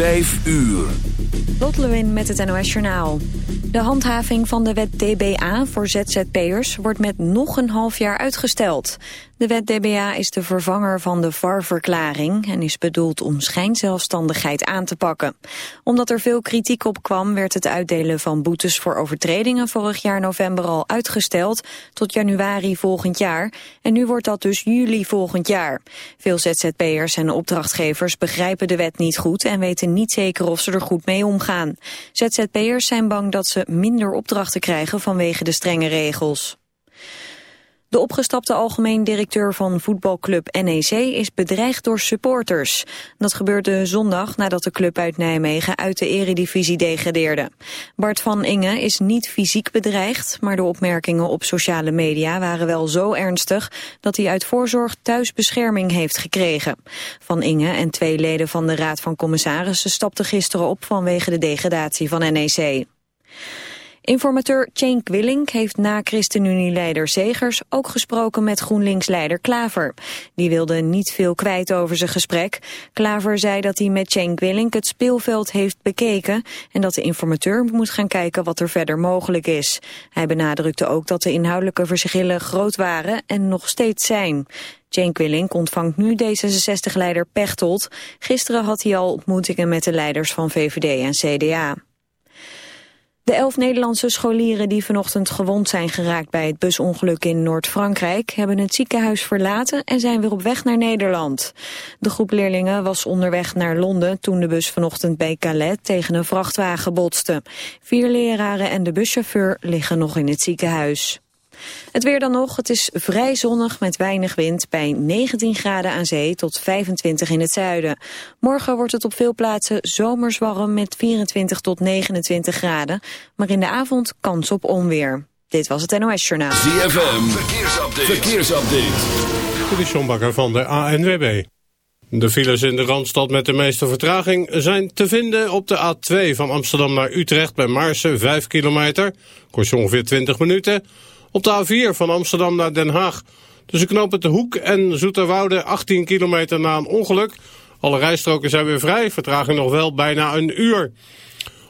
Vijf uur. Lot Lewin met het NOS Journaal. De handhaving van de wet DBA voor ZZP'ers wordt met nog een half jaar uitgesteld. De wet DBA is de vervanger van de VAR-verklaring en is bedoeld om schijnzelfstandigheid aan te pakken. Omdat er veel kritiek op kwam werd het uitdelen van boetes voor overtredingen vorig jaar november al uitgesteld tot januari volgend jaar. En nu wordt dat dus juli volgend jaar. Veel ZZP'ers en opdrachtgevers begrijpen de wet niet goed en weten niet zeker of ze er goed mee omgaan. ZZP'ers zijn bang dat ze minder opdrachten krijgen vanwege de strenge regels. De opgestapte algemeen directeur van voetbalclub NEC is bedreigd door supporters. Dat gebeurde zondag nadat de club uit Nijmegen uit de eredivisie degradeerde. Bart van Inge is niet fysiek bedreigd, maar de opmerkingen op sociale media waren wel zo ernstig dat hij uit voorzorg thuis bescherming heeft gekregen. Van Inge en twee leden van de Raad van Commissarissen stapten gisteren op vanwege de degradatie van NEC. Informateur Cenk Willink heeft na ChristenUnie-leider Zegers ook gesproken met GroenLinks-leider Klaver. Die wilde niet veel kwijt over zijn gesprek. Klaver zei dat hij met Cenk Willink het speelveld heeft bekeken en dat de informateur moet gaan kijken wat er verder mogelijk is. Hij benadrukte ook dat de inhoudelijke verschillen groot waren en nog steeds zijn. Cenk Willink ontvangt nu D66-leider Pechtold. Gisteren had hij al ontmoetingen met de leiders van VVD en CDA. De elf Nederlandse scholieren die vanochtend gewond zijn geraakt bij het busongeluk in Noord-Frankrijk hebben het ziekenhuis verlaten en zijn weer op weg naar Nederland. De groep leerlingen was onderweg naar Londen toen de bus vanochtend bij Calais tegen een vrachtwagen botste. Vier leraren en de buschauffeur liggen nog in het ziekenhuis. Het weer dan nog, het is vrij zonnig met weinig wind bij 19 graden aan zee tot 25 in het zuiden. Morgen wordt het op veel plaatsen zomers warm met 24 tot 29 graden, maar in de avond kans op onweer. Dit was het NOS Journaal. ZFM, verkeersupdate. verkeersupdate. Dit is John Bakker van de ANWB. De files in de Randstad met de meeste vertraging zijn te vinden op de A2 van Amsterdam naar Utrecht bij Marsen 5 kilometer. Kost ongeveer 20 minuten. Op de A4 van Amsterdam naar Den Haag. Tussen knopen de Hoek en Zoeterwoude 18 kilometer na een ongeluk. Alle rijstroken zijn weer vrij, vertraging nog wel bijna een uur.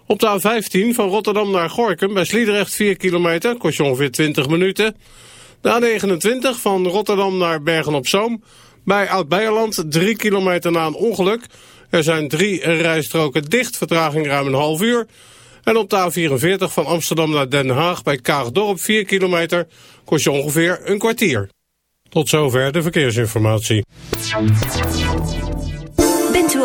Op de A15 van Rotterdam naar Gorkum bij Sliedrecht 4 kilometer, kost je ongeveer 20 minuten. De A29 van Rotterdam naar Bergen-op-Zoom bij Oud-Beierland 3 kilometer na een ongeluk. Er zijn drie rijstroken dicht, vertraging ruim een half uur. En op de A44 van Amsterdam naar Den Haag bij Kaagdorp 4 kilometer kost je ongeveer een kwartier. Tot zover de verkeersinformatie.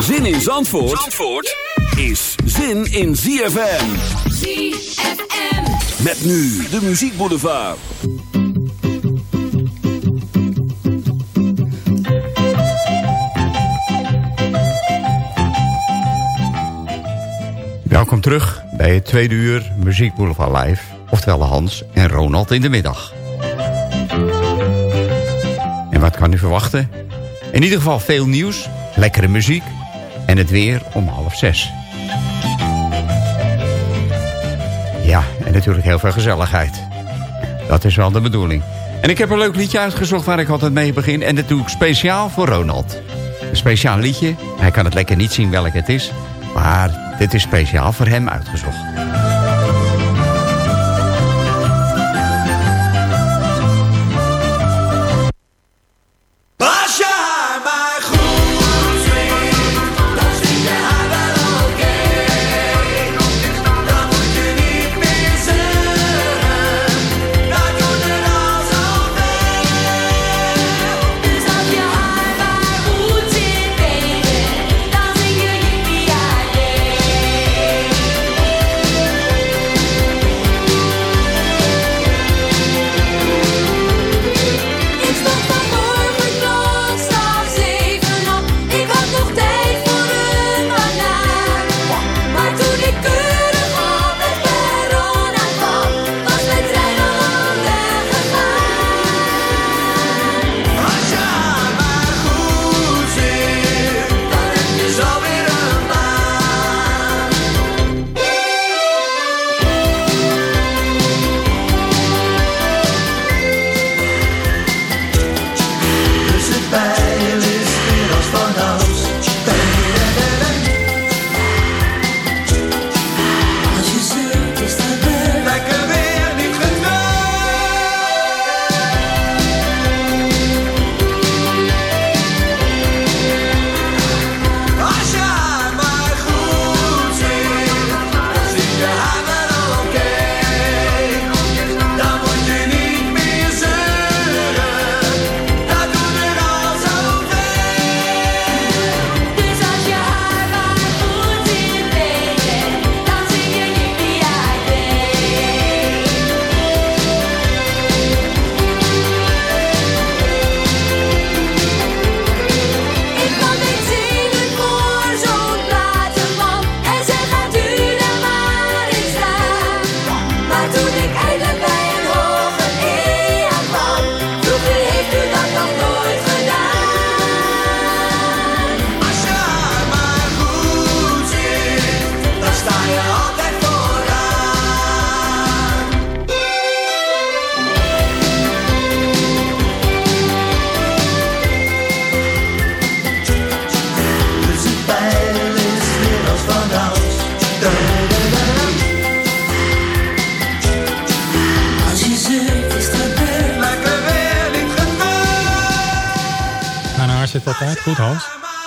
Zin in Zandvoort, Zandvoort is zin in ZFM. ZFM. Met nu de Muziek Boulevard. Welkom terug bij het tweede uur Muziek Boulevard Live. Oftewel Hans en Ronald in de middag. En wat kan u verwachten? In ieder geval veel nieuws, lekkere muziek. En het weer om half zes. Ja, en natuurlijk heel veel gezelligheid. Dat is wel de bedoeling. En ik heb een leuk liedje uitgezocht waar ik altijd mee begin. En dat doe ik speciaal voor Ronald. Een speciaal liedje. Hij kan het lekker niet zien welk het is. Maar dit is speciaal voor hem uitgezocht.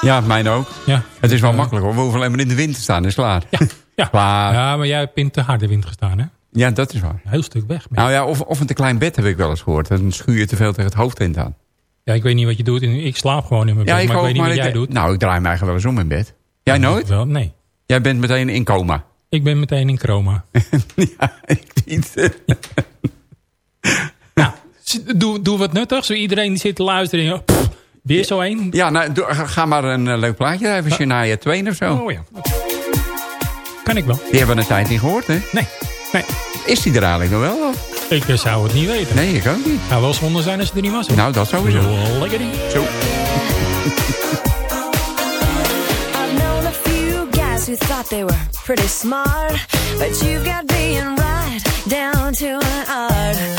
Ja, mijn ook. Ja. Het is wel makkelijk hoor. We hoeven alleen maar in de wind te staan. Is klaar. Ja, ja. Klaar. ja, maar jij hebt in te harde wind gestaan, hè? Ja, dat is waar. Een heel stuk weg. Nou ja, of, of een te klein bed heb ik wel eens gehoord. Dan schuur je te veel tegen het hoofd aan. Ja, ik weet niet wat je doet. Ik slaap gewoon in mijn bed, maar ik ook, weet niet wat ik- jij doet. Nou, ik draai mij eigenlijk wel eens om in bed. Jij nooit? Wel, nee. Jij bent meteen in coma. Ik ben meteen in chroma. ja, ik niet. nou, doe, doe wat nuttigs. Iedereen die zit te luisteren. pff, weer zo één. Ja, nou, ga- maar een eh, leuk plaatje even. Shania Twain of zo. Oh ja. Kan ik wel. Die hebben we een tijd niet gehoord, hè? Nee. nee. Is die er eigenlijk nog wel? Of? Ik eh, zou het niet weten. Nee, ik ook niet. Zou wel zonde zijn als je er niet was. hoor. Nou, dat sowieso. Zo, Lekker ding. Zo. I've known a few guys who thought they were pretty smart, but you've got being right down to an art.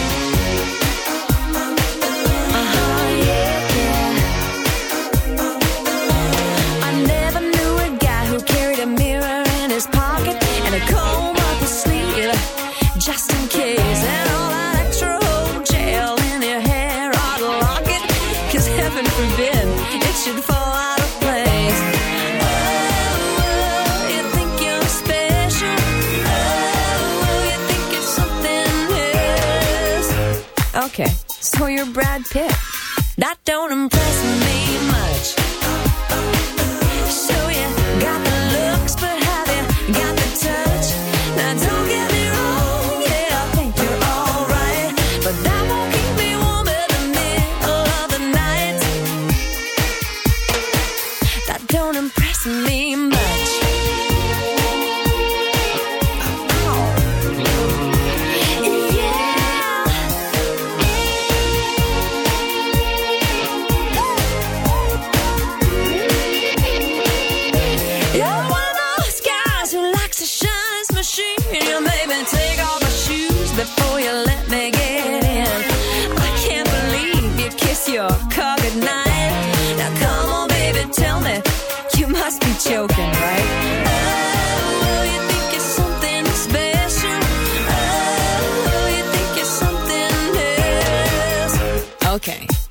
Brad Pitt.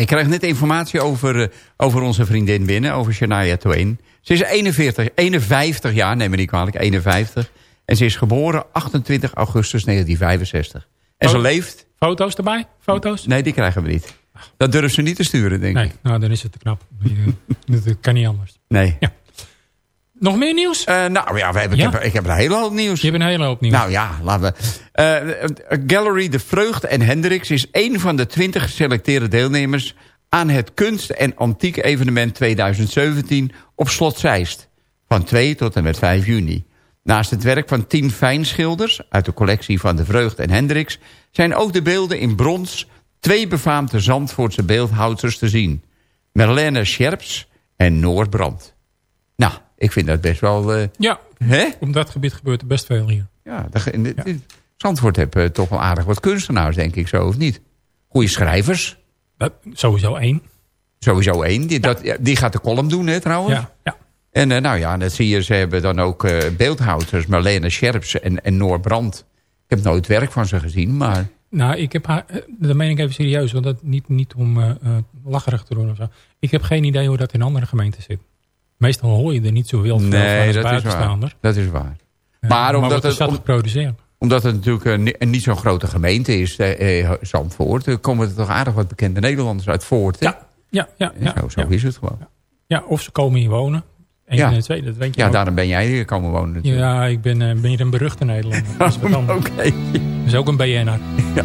ik krijg net informatie over, eh, over onze vriendin binnen, over Shania Twain. Ze is 41, 51 jaar, neem me niet kwalijk, 51. En ze is geboren 28 augustus 1965. En ze leeft... Foto's erbij? Foto's? Nee, die krijgen we niet. Dat durven ze niet te sturen, denk Nee, ik. nou dan is het te knap. Dat dat kan niet anders. Nee. Ja. Nog meer nieuws? Eh, nou ja, we hebben, Ja. Ik, heb, ik heb een hele hoop nieuws. Je hebt een hele hoop nieuws. Nou ja, laten we. Eh, eh, Gallery De Vreugd en Hendricks is een van de 20 geselecteerde deelnemers aan het kunst- en antiek evenement 2017 op Slot Zeist. Van 2 tot en met 5 juni. Naast het werk van 10 fijnschilders uit de collectie van De Vreugd en Hendricks... zijn ook de beelden in brons twee befaamde Zandvoortse beeldhouders te zien. Merlene Scherps en Noor Brandt. Nou, ik vind dat best wel... eh, Ja, hè? op dat gebied gebeurt er best veel hier. Ja, dat, dit- Zandvoort heeft eh, toch wel aardig wat kunstenaars, denk ik zo, of niet? Goeie schrijvers. Sowieso één. Sowieso één. Die, dat, die gaat de column doen, hè, trouwens. Ja, ja. En eh, nou ja, dat zie je. Ze hebben dan ook beeldhouders. Marlene Scherps en, en Noor Brandt. Ik heb nooit werk van ze gezien, maar... Nou, ik heb haar, dat meen ik even serieus, want dat niet, niet om lacherig te doen of zo. Ik heb geen idee hoe dat in andere gemeenten zit. Meestal hoor je er niet zo heel veel van Nee, als dat is waar. Dat is waar. Ja, Maar omdat het- om- geproduceerd. Omdat het natuurlijk een, ni- een niet zo'n grote gemeente is, eh, eh, Zandvoort... eh, komen er toch aardig wat bekende Nederlanders uit voort. hè? Ja, ja, ja. En ja, zo zo ja. is het gewoon. Ja, of ze komen hier wonen. Eén Ja. van de twee, dat weet je Ja, ook. daarom ben jij hier komen wonen natuurlijk. Ja, ik ben, eh, ben hier een beruchte Nederlander. Oké. Dat is ook een BN'er. Ja.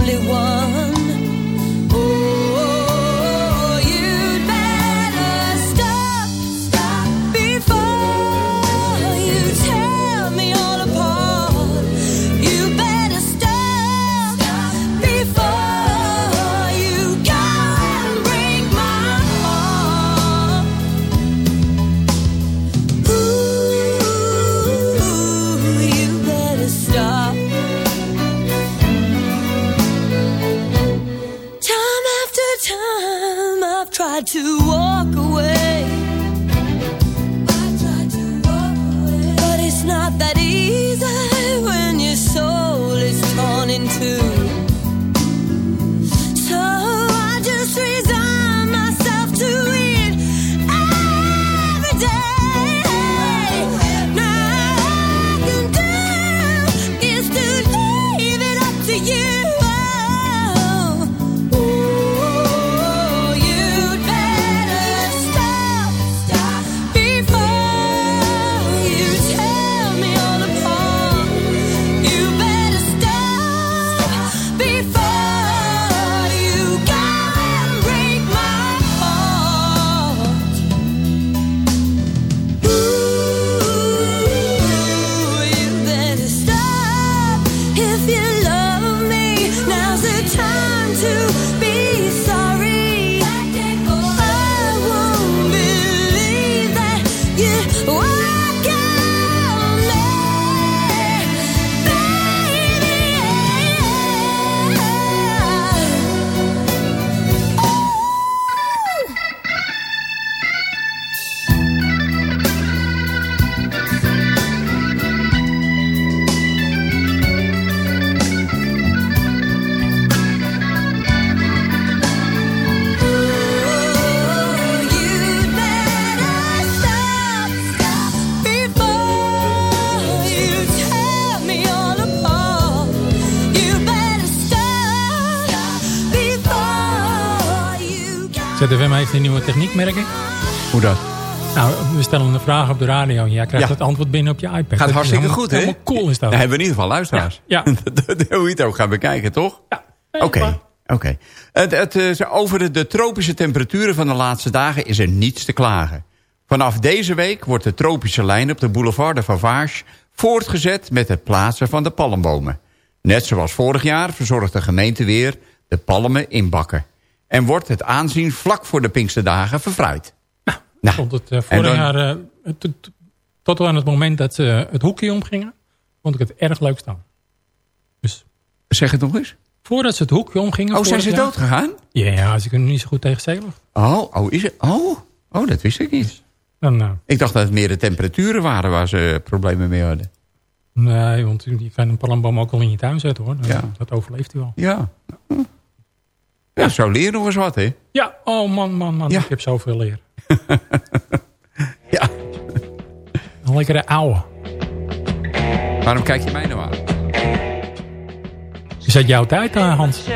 ZFM heeft een nieuwe techniek, merk ik. Hoe dat? Nou, we stellen een vraag op de radio en jij krijgt Ja. het antwoord binnen op je iPad. Gaat hartstikke helemaal- goed, hè? Helemaal cool is dat. Dan hebben we in ieder geval luisteraars. Ja. Hoe je het ook gaat bekijken, toch? Ja. Oké. Oké. Het, het, eh, over de, de tropische temperaturen van de laatste dagen is er niets te klagen. Vanaf deze week wordt de tropische lijn op de boulevard de Favage voortgezet met het plaatsen van de palmbomen. Net zoals vorig jaar verzorgt de gemeente weer de palmen in bakken. En wordt het aanzien vlak voor de Pinksterdagen verfraaid. Nou, vond het eh, vorig dan- jaar, eh, tot, tot aan het moment dat ze het hoekje omgingen, vond ik het erg leuk staan. Dus Zeg het nog eens. voordat ze het hoekje omgingen... Oh, zijn ze dood gegaan? Ja, ze kunnen niet zo goed tegen zeelucht. Oh, oh, is het? Oh, oh, dat wist ik niet. Dan, eh, Ik dacht dat het meer de temperaturen waren waar ze problemen mee hadden. nee, want je kan een palmboom ook wel in je tuin zetten hoor. Dan- Ja. Dat overleeft hij wel. Ja. Ja, zo leer je nog eens wat, hè? Ja, oh man, man, man. Ja. Ik heb zoveel leer. Ja. Een lekkere ouwe. Waarom kijk je mij nou aan? Is dat jouw tijd, eh, Hans?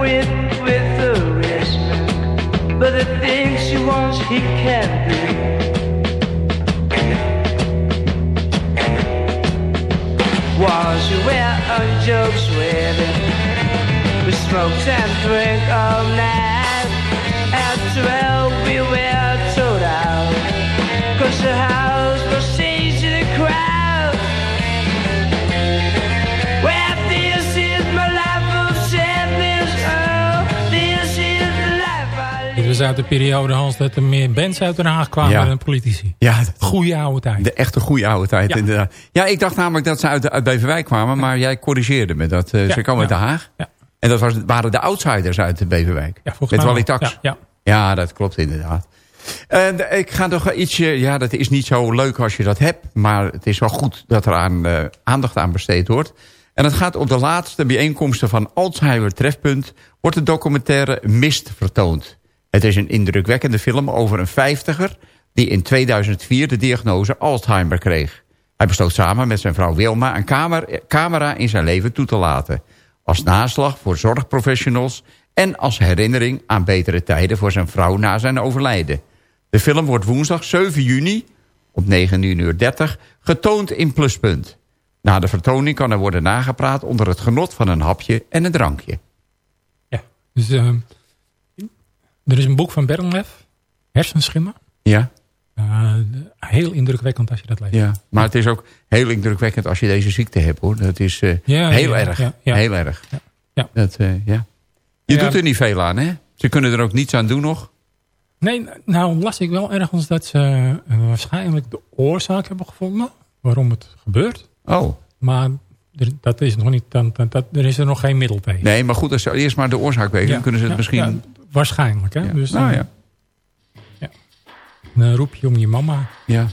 with with the rich man, but the things she wants he can't do. Was you wear on jokes with him? We smoke and drink all night at twelve. Uit de periode, Hans, dat er meer bands uit Den Haag kwamen Ja. dan politici. Ja, Goeie oude tijd. de echte goede oude tijd Ja. inderdaad. Ja, ik dacht namelijk dat ze uit, uit Beverwijk kwamen, maar jij corrigeerde me. Dat, eh, ze komen uit. Den Haag. Ja. En dat was, waren de outsiders uit de Beverwijk. Ja, volgens Met Wally. Tax. Ja, ja. Ja, dat klopt inderdaad. En ik ga nog ietsje... Ja, dat is niet zo leuk als je dat hebt. Maar het is wel goed dat er aan, eh, aandacht aan besteed wordt. En het gaat op de laatste bijeenkomsten van Alzheimer Trefpunt... wordt de documentaire Mist vertoond. Het is een indrukwekkende film over een vijftiger... die in 2004 de diagnose Alzheimer kreeg. Hij besloot samen met zijn vrouw Wilma... een camera in zijn leven toe te laten. Als naslag voor zorgprofessionals... en als herinnering aan betere tijden voor zijn vrouw na zijn overlijden. De film wordt woensdag 7 juni om 9.30 uur 30 getoond in Pluspunt. Na de vertoning kan er worden nagepraat onder het genot van een hapje en een drankje. Ja. Dus, eh, er is een boek van Bernlef, Hersenschimmen. Ja, Eh, heel indrukwekkend als je dat leest. ja. maar het is ook heel indrukwekkend als je deze ziekte hebt hoor. Dat is eh, Ja, heel ja, erg. ja. Heel erg. Ja. Dat, eh, ja. Je doet er niet veel aan hè? Ze kunnen er ook niets aan doen nog. Nee, nou las ik wel ergens dat ze waarschijnlijk de oorzaak hebben gevonden. Waarom het gebeurt. Oh, Maar er, dat is nog niet, dan, dan, dat, er is er nog geen middel tegen. nee, maar goed, als ze eerst maar de oorzaak weten, dan kunnen ze het ja, misschien... ja, waarschijnlijk, hè. Ja. Dus nou dan, ja. dan roep je om je mama. ja.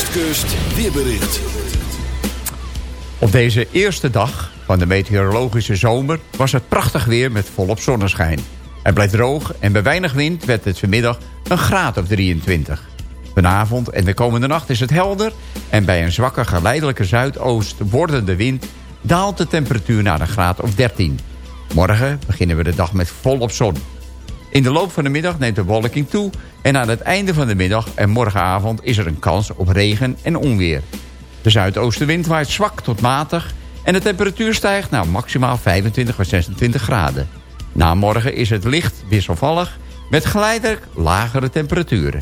Westkust, weerbericht. Op deze eerste dag van de meteorologische zomer was het prachtig weer met volop zonneschijn. Het bleef droog en bij weinig wind werd het vanmiddag een graad of 23. Vanavond en de komende nacht is het helder... en bij een zwakke geleidelijke zuidoost wordende wind... daalt de temperatuur naar een graad of 13. Morgen beginnen we de dag met volop zon. In de loop van de middag neemt de bewolking toe... en aan het einde van de middag en morgenavond is er een kans op regen en onweer. De zuidoostenwind waait zwak tot matig... en de temperatuur stijgt naar maximaal 25 of 26 graden. Na morgen is het licht wisselvallig... met geleidelijk lagere temperaturen.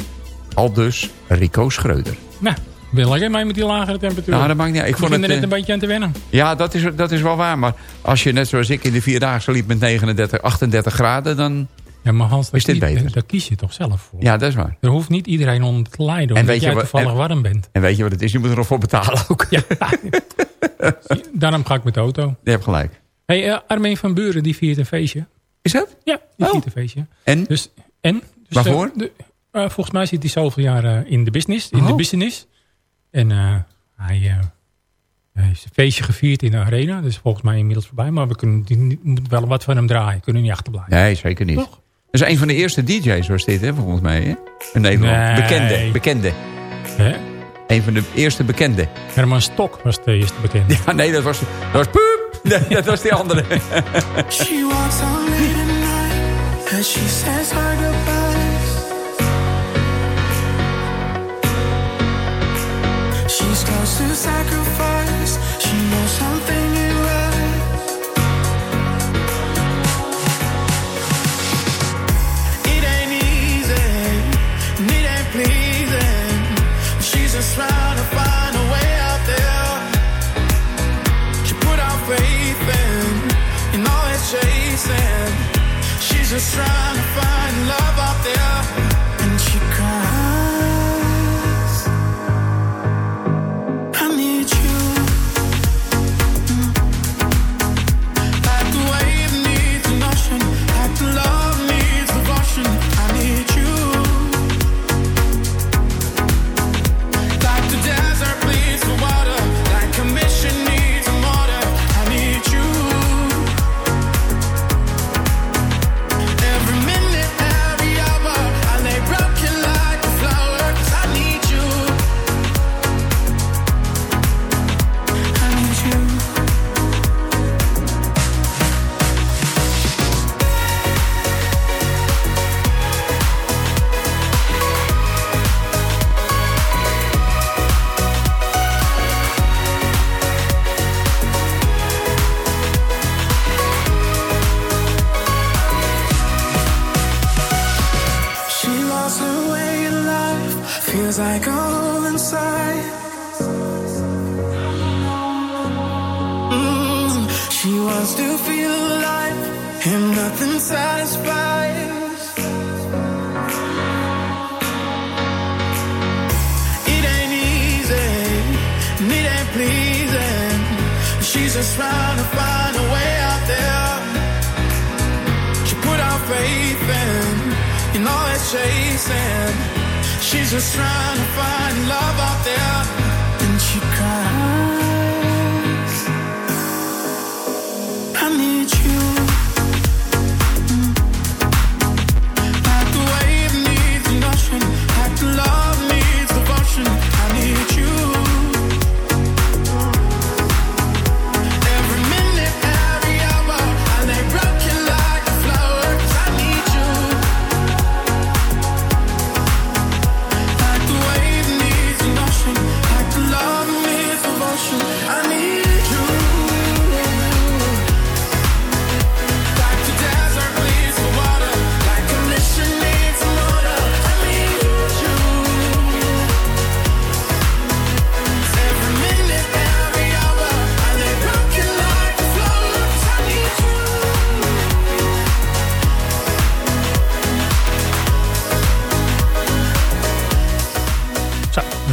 Al dus Rico Schreuder. Nou, wil ik mee met die lagere temperatuur. Nou, dat maakt niet uit. Ik Ik vond begin er het, net eh, een beetje aan te wennen. Ja, dat is, dat is wel waar. Maar als je net zoals ik in de Vierdaagse liep met 39, 38 graden... dan Ja, maar Hans, daar, Is dit kies- beter? daar kies je toch zelf voor. ja, dat is waar. Er hoeft niet iedereen onder te lijden En omdat weet je jij wat- toevallig en- warm bent. En weet je wat het is? Je moet er nog voor betalen ook. Ja. Daarom ga ik met de auto. Je hebt gelijk. hey, Armin van Buren die viert een feestje. Is dat? Ja, die Oh. viert een feestje. En? Dus, en? Dus, Waarvoor? eh, de- eh, volgens mij zit hij zoveel jaar in de business. In Oh. de business. En hij, hij heeft een feestje gevierd in de arena. Dat is volgens mij inmiddels voorbij. Maar we kunnen die, moeten wel wat van hem draaien. Kunnen niet achterblijven. Nee, zeker niet. Toch? Dat is een van de eerste DJ's was dit, hè, volgens mij. Hè? In Nederland. Nee. Bekende, bekende. Hè? Een van de eerste bekende. Herman Stok was de eerste bekende. Ja, nee, dat was, dat was poep. Nee, dat was die andere. She walks on late at night as she says her goodbyes. She starts to sacrifice. She knows something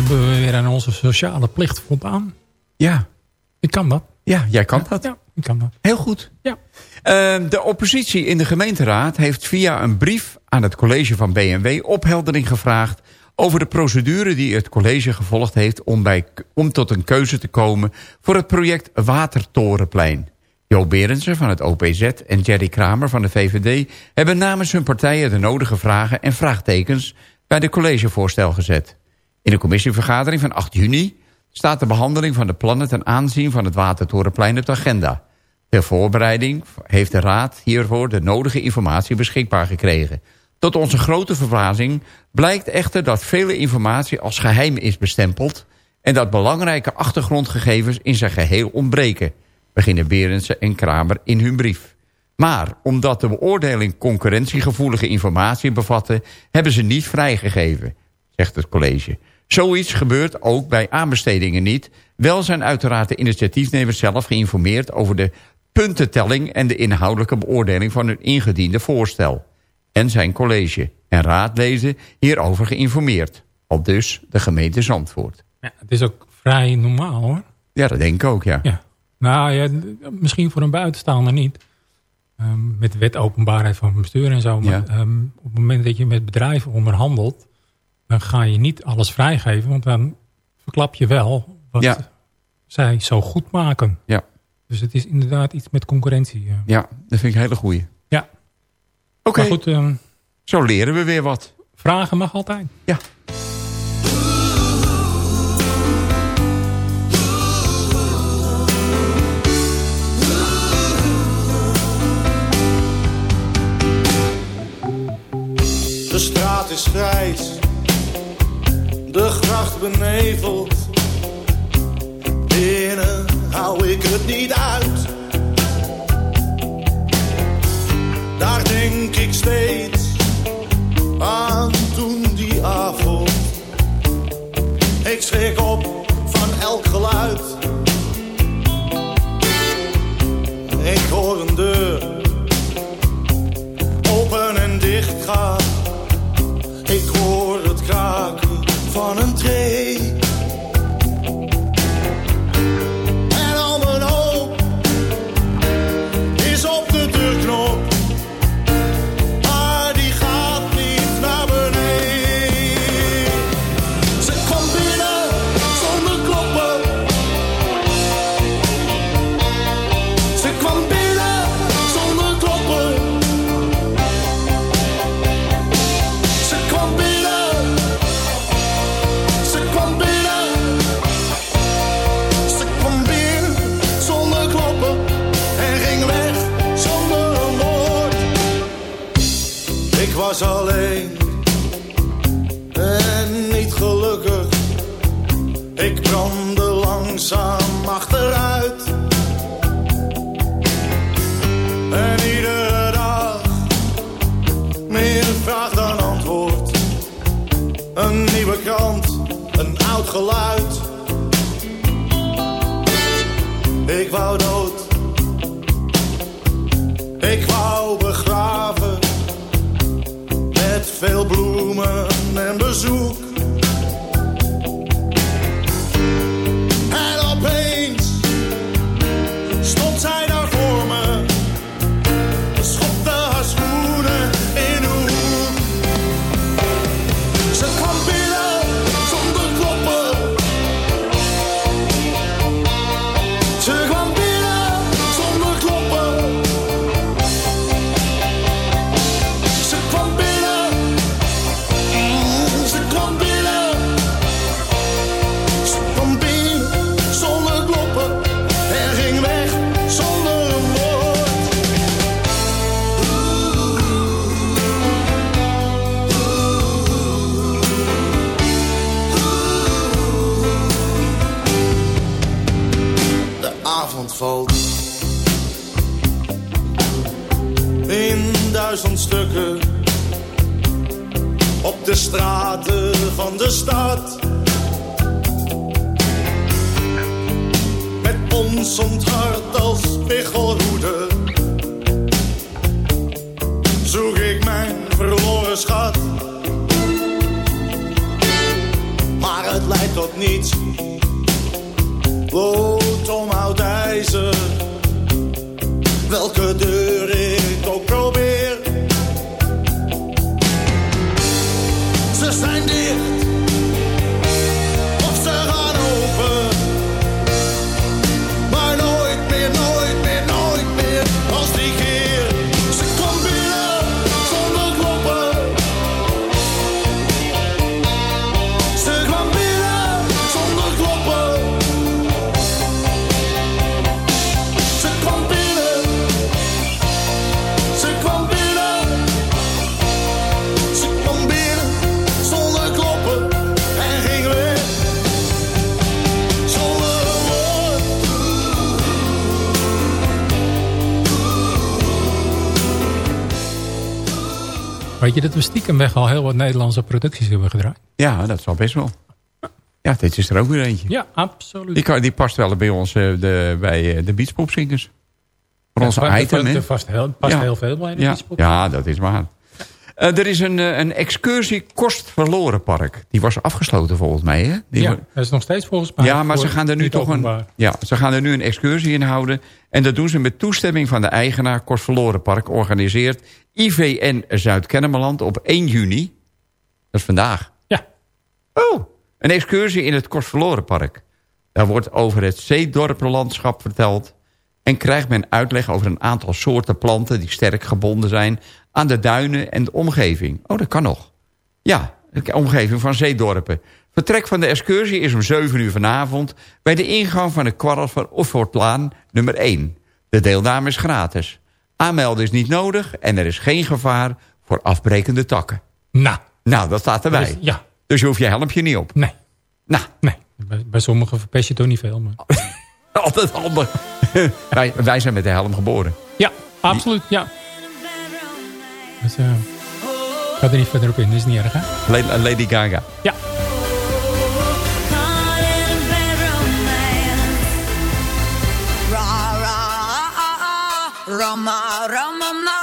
hebben we weer aan onze sociale plicht voldaan. Ja, Ik kan dat. ja jij kan dat. Ja, ik kan dat. Heel goed. Ja. Ehm, de oppositie in de gemeenteraad heeft via een brief aan het college van BMW opheldering gevraagd over de procedure die het college gevolgd heeft... om, bij, om tot een keuze te komen voor het project Watertorenplein. Jo Berendsen van het OPZ en Jerry Kramer van de VVD... hebben namens hun partijen de nodige vragen en vraagtekens... bij de collegevoorstel gezet. In de commissievergadering van 8 juni staat de behandeling van de plannen ten aanzien van het Watertorenplein op de agenda. Ter voorbereiding heeft de Raad hiervoor de nodige informatie beschikbaar gekregen. Tot onze grote verbazing blijkt echter dat vele informatie als geheim is bestempeld... en dat belangrijke achtergrondgegevens in zijn geheel ontbreken... beginnen Berendsen en Kramer in hun brief. Maar omdat de beoordeling concurrentiegevoelige informatie bevatte... hebben ze niet vrijgegeven, zegt het college. Zoiets gebeurt ook bij aanbestedingen niet. Wel zijn uiteraard de initiatiefnemers zelf geïnformeerd... over de puntentelling en de inhoudelijke beoordeling van hun ingediende voorstel. En zijn college en raadleden hierover geïnformeerd. Al dus de gemeente Zandvoort. Ja, het is ook vrij normaal hoor. Ja, dat denk ik ook, ja. Ja. Nou ja, misschien voor een buitenstaander niet. Ehm, met de wet openbaarheid van bestuur en zo. Maar Ja. ehm, op het moment dat je met bedrijven onderhandelt... dan ga je niet alles vrijgeven. Want dan verklap je wel wat Ja. zij zo goed maken. Ja. Dus het is inderdaad iets met concurrentie. eh. Ja, dat vind ik een hele goeie. Ja. Oké, Maar goed, ehm, zo leren we weer wat. vragen mag altijd. Ja. De straat is grijs, beneveld. Binnen hou ik het niet uit. Daar denk ik steeds aan toen die avond. Ik schrik op van elk geluid. Ik hoor een deur open en dicht gaan. Ik hoor het kraken van een tree. Alleen. En niet gelukkig. Ik brandde langzaam achteruit. En iedere dag meer vraag dan antwoord. Een nieuwe krant, een oud geluid. Ik wou dood. Veel bloemen en bezoek. Weet je dat we stiekem weg al heel wat Nederlandse producties hebben gedraaid? Ja, dat zal best wel. Ja, dit is er ook weer eentje. Ja, absoluut. Die, kan, die past wel bij ons, eh, de, bij eh, de beachpopzingers. Voor Ja, onze item, hè? er past heel, past Ja. heel veel bij de Ja, ja, dat is waar. Eh, er is een, eh, een excursie Kostverloren Park. Die was afgesloten volgens mij, hè? Die Ja, dat is nog steeds volgens mij. ja, maar ze gaan, er nu toch een, ja, ze gaan er nu een excursie in houden. En dat doen ze met toestemming van de eigenaar. Kostverloren Park organiseert IVN Zuid-Kennemerland op 1 juni. Dat is vandaag. Ja. Oh, een excursie in het Kostverloren Park. Daar wordt over het zeedorpenlandschap verteld... en krijgt men uitleg over een aantal soorten planten... die sterk gebonden zijn aan de duinen en de omgeving. Oh, dat kan nog. Ja, de omgeving van zeedorpen. Vertrek van de excursie is om 7 uur vanavond... bij de ingang van de kwarrel van Offortlaan nummer 1. De deelname is gratis. Aanmelden is niet nodig en er is geen gevaar voor afbrekende takken. Nou. Nou, dat staat erbij. Dus, ja. Dus je hoeft je helmpje niet op. Nee. Nou. Nee. Bij, bij sommigen verpest je toch niet veel. Maar... Altijd handig. wij, wij zijn met de helm geboren. Ja, absoluut. Ja. Dus, eh, ga er niet verder op in. Dat is niet erg, hè? La- Lady Gaga. Ja. Roma, Roma, ma,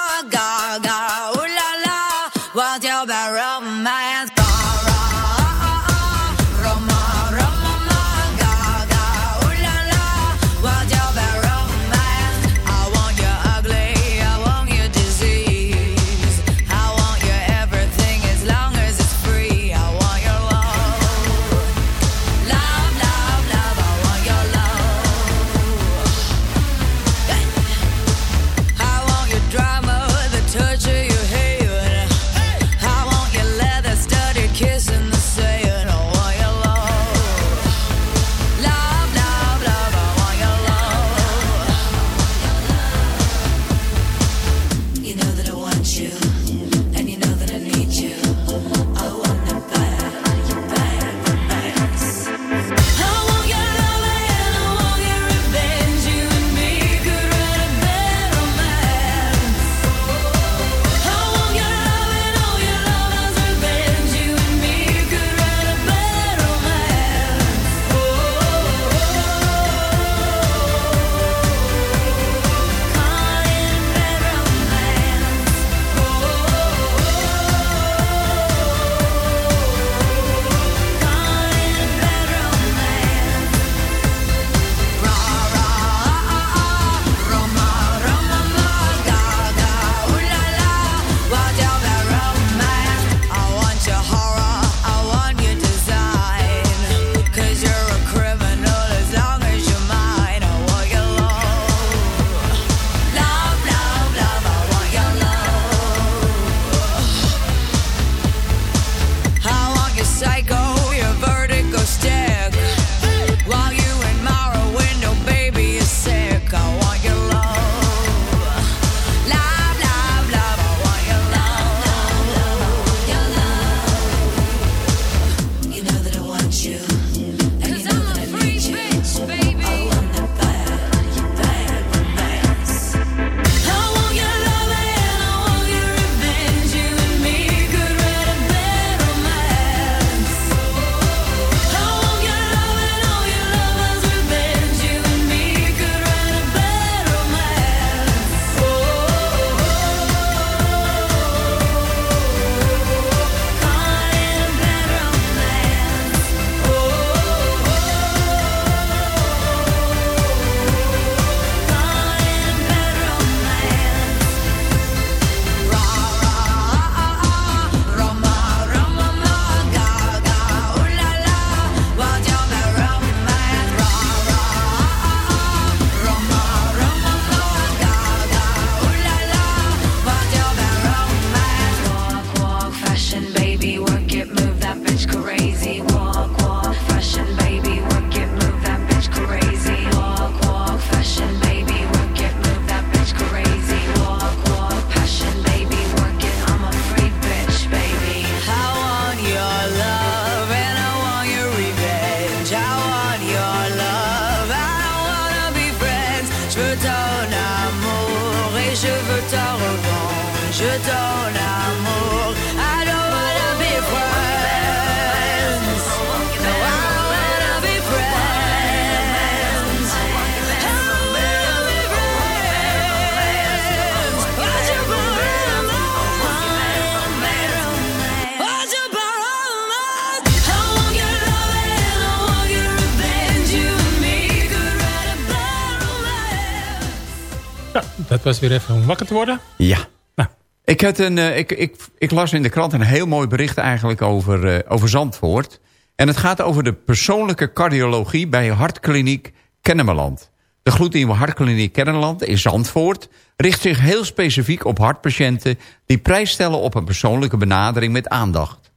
het was weer even om wakker te worden. Ja. Nou. Ik, had een, eh, ik, ik, ik las in de krant een heel mooi bericht eigenlijk over, eh, over Zandvoort. En het gaat over de persoonlijke cardiologie bij Hartkliniek Kennemerland. De gloednieuwe Hartkliniek Kennemerland in Zandvoort... richt zich heel specifiek op hartpatiënten... die prijs stellen op een persoonlijke benadering met aandacht.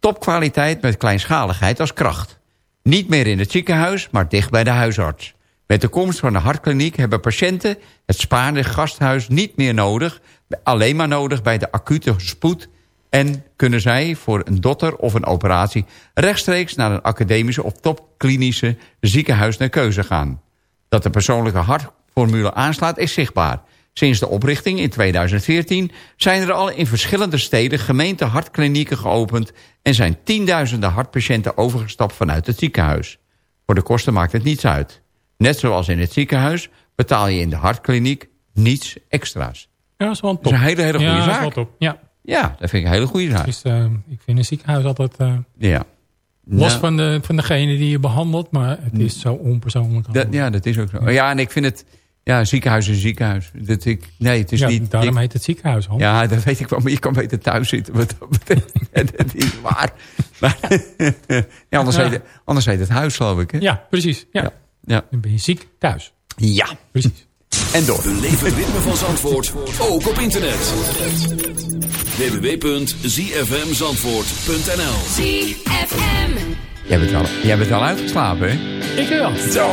Topkwaliteit met kleinschaligheid als kracht. Niet meer in het ziekenhuis, maar dicht bij de huisarts. Met de komst van de hartkliniek hebben patiënten het Spaarne gasthuis niet meer nodig. Alleen maar nodig bij de acute spoed. En kunnen zij voor een dotter of een operatie rechtstreeks naar een academische of topklinische ziekenhuis naar keuze gaan. Dat de persoonlijke hartformule aanslaat is zichtbaar. Sinds de oprichting in 2014 zijn er al in verschillende steden gemeente hartklinieken geopend... en zijn tienduizenden hartpatiënten overgestapt vanuit het ziekenhuis. Voor de kosten maakt het niets uit. Net zoals in het ziekenhuis betaal je in de hartkliniek niets extra's. Ja, dat is wel een top. Dat is een hele, hele goede ja, dat is zaak. wel top. Ja, Ja, dat vind ik een hele goede zaak. dus, eh, ik vind een ziekenhuis altijd eh, Ja. los Nou, van, de, van degene die je behandelt. Maar het is zo onpersoonlijk. dat, ja, dat is ook zo. Ja, en ik vind het... Ja, ziekenhuis is ziekenhuis. Dat ik, nee, het is ja, niet... daarom ik- heet het ziekenhuis. Hans. Ja, dat weet ik wel, maar je kan beter thuis zitten. Wat dat is waar. Maar, ja, anders, Ja. Heet het, anders heet het huis, geloof ik. Hè? Ja, precies. Ja. Ja. Dan ben je ziek thuis. ja. Precies. En door. Beleef het ritme van Zandvoort, ook op internet. www.zfmzandvoort.nl ZFM. Jij bent wel, jij bent wel uitgeslapen, hè? Ik wel. Zo.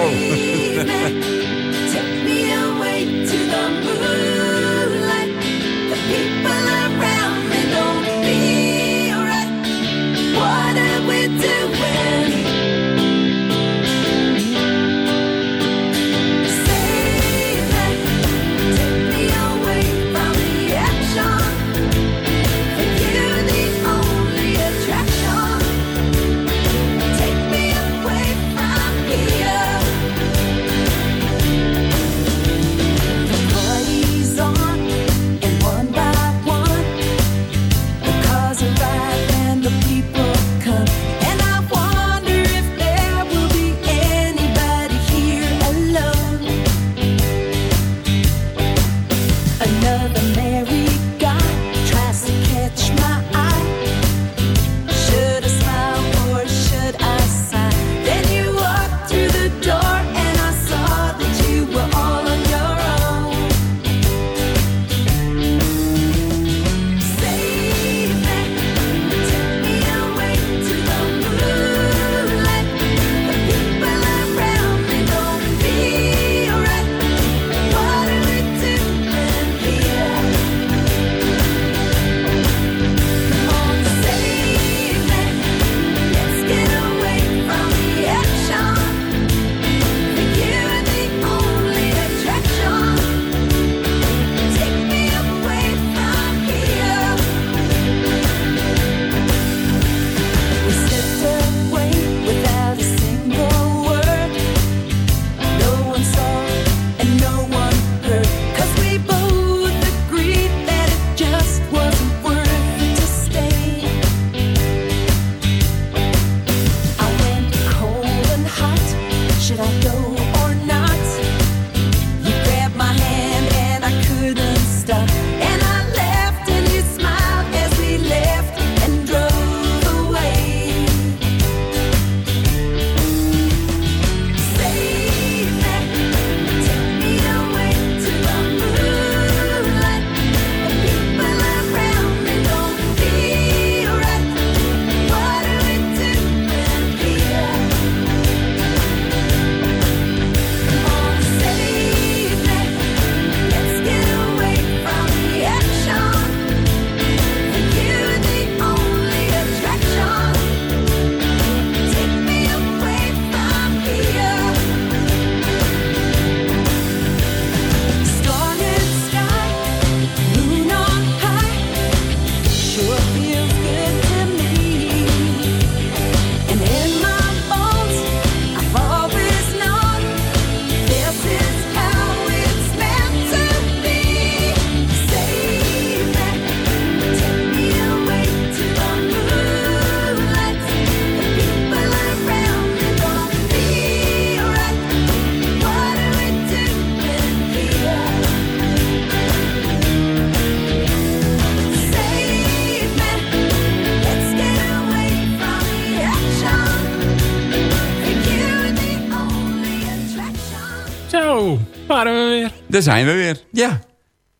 Daar zijn we weer. Ja.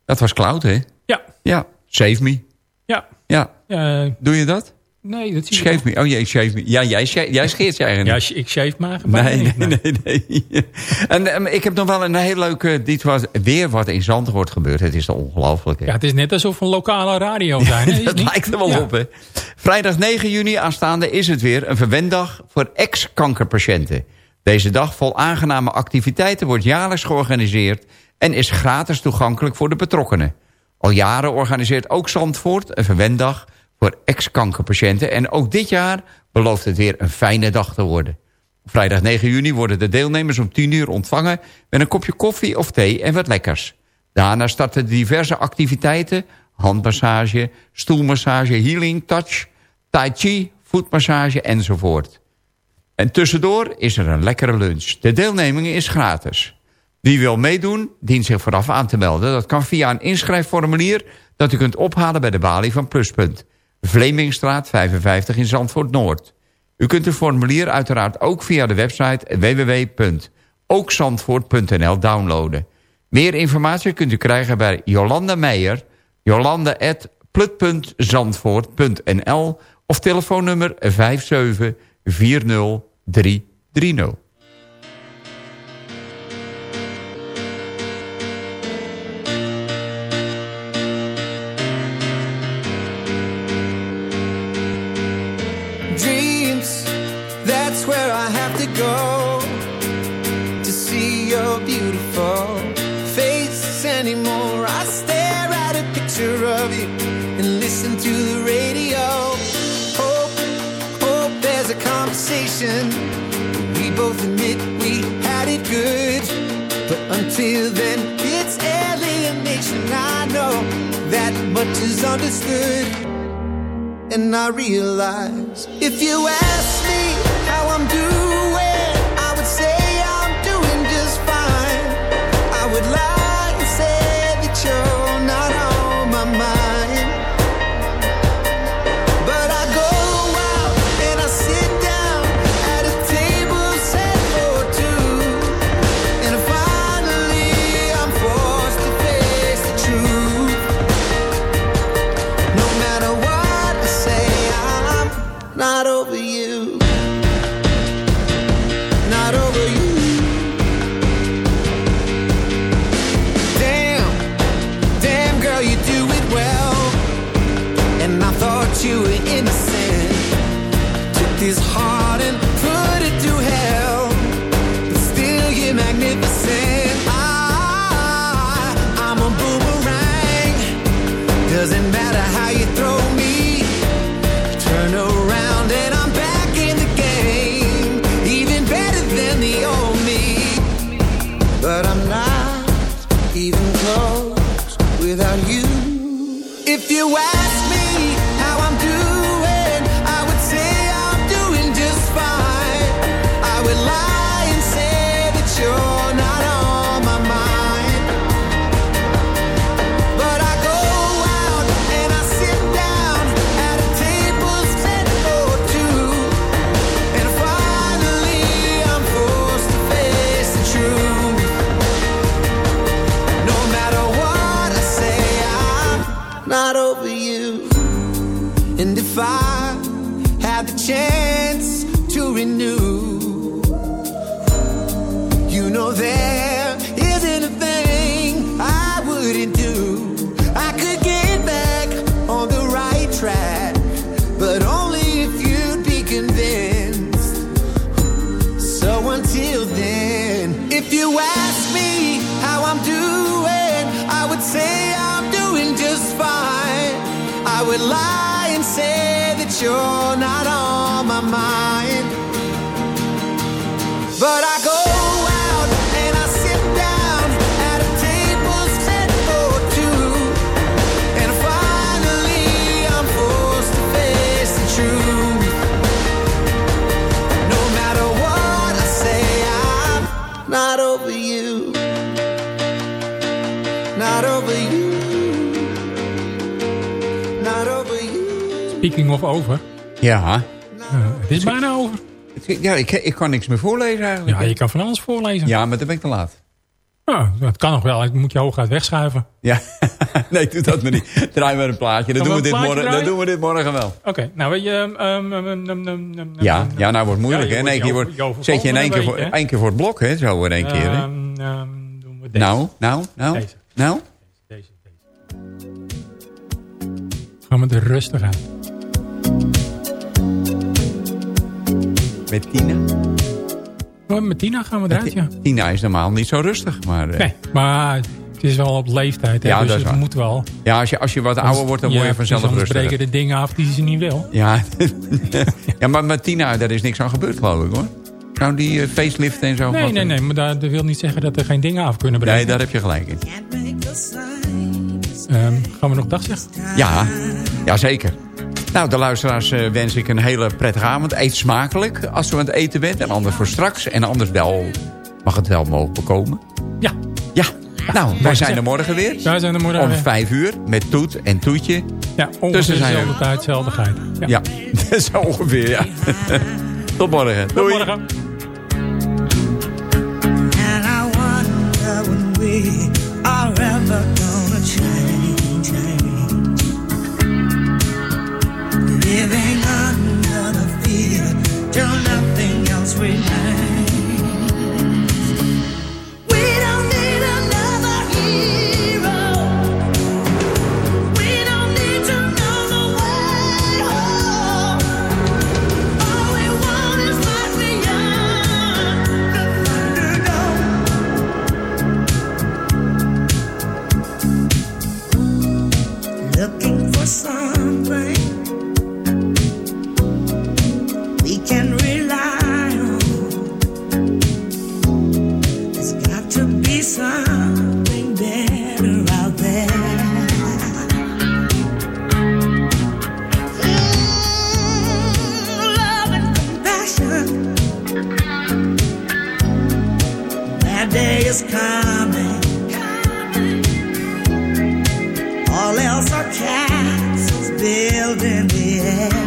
Dat was Cloud, hè? Ja. Ja. Save me. Ja. Ja. Eh, Doe je dat? nee, dat zie je Shave me. Oh jee, shave me. Ja, jij, jij scheert je eigen. Ja, sh- ik shave maar. Nee, nee, nee, nee. En ehm, ik heb nog wel een heel leuke... Dit was weer wat in Zandvoort gebeurt. Het is ongelooflijk. Ja, het is net alsof we een lokale radio zijn. Is dat niet? lijkt er wel Ja. op, hè. Vrijdag 9 juni aanstaande is het weer een verwenddag voor ex-kankerpatiënten. Deze dag vol aangename activiteiten wordt jaarlijks georganiseerd... en is gratis toegankelijk voor de betrokkenen. Al jaren organiseert ook Zandvoort een verwenddag voor ex-kankerpatiënten... en ook dit jaar belooft het weer een fijne dag te worden. Vrijdag 9 juni worden de deelnemers om 10 uur ontvangen... met een kopje koffie of thee en wat lekkers. Daarna starten diverse activiteiten... handmassage, stoelmassage, healing, touch, tai chi, voetmassage enzovoort. En tussendoor is er een lekkere lunch. De deelneming is gratis. Wie wil meedoen, dient zich vooraf aan te melden. Dat kan via een inschrijfformulier dat u kunt ophalen bij de balie van Pluspunt. Vlemingstraat 55 in Zandvoort-Noord. U kunt het formulier uiteraard ook via de website www.ookzandvoort.nl downloaden. Meer informatie kunt u krijgen bij Jolanda Meijer, jolanda.plut.zandvoort.nl of telefoonnummer 5740330. Much is understood. And I realize if you ask me you're not on my mind. But I you. Speaking of over. Ja. Het is bijna over. Ja, ik, ik kan niks meer voorlezen eigenlijk. Ja, je kan van alles voorlezen. Ja, maar dan ben ik te laat. Nou, dat kan nog wel. Ik moet je hooguit wegschuiven. Ja, nee, doe dat maar niet. Draai maar een plaatje. Dan, doen we we, dit morgen, dan doen we dit morgen wel. Oké, nou weet je... ehm, ehm, ehm, Ja, ja nou wordt moeilijk. Hè? In één keer wordt- zet je in één keer, voor, één keer voor het blok, hè? Zo in één keer. Hè? Doen we deze. Nou, nou, nou, Deze. nou. Deze, deze. Gaan we er rustig aan. Met Tina. Oh, Met Tina gaan we eruit, ja. Tina is normaal niet zo rustig. Maar, eh, Nee, maar het is wel op leeftijd. Hè, Ja, dus dat het waar. moet wel. Ja, als je, als je wat ouder wordt, dan word je vanzelf anders rustiger. breken de dingen af die ze niet wil. Ja. ja, maar met Tina, daar is niks aan gebeurd, geloof ik, hoor. Nou, die eh, facelift en zo. Nee, wat- nee, nee. Maar dat, dat wil niet zeggen dat er geen dingen af kunnen breken. Nee, daar heb je gelijk in. Ehm, gaan we nog dag zeggen? Ja, ja zeker. Nou, de luisteraars eh, wens ik een hele prettige avond. Eet smakelijk als u aan het eten bent. En anders voor straks. En anders wel, mag het wel mogen bekomen. Ja. Ja. Nou, wij zijn er morgen weer. Wij zijn er morgen Om vijf uur. Met Toet en Toetje. Ja, ongeveer Tussen zijn we. dezelfde tijd, dezelfde geit. Ja. Ja, zo ongeveer, ja. Tot morgen. Tot Doei. morgen. And I wonder when we are ever Living under the fear till nothing else remains. Is coming. All else are castles built in the air.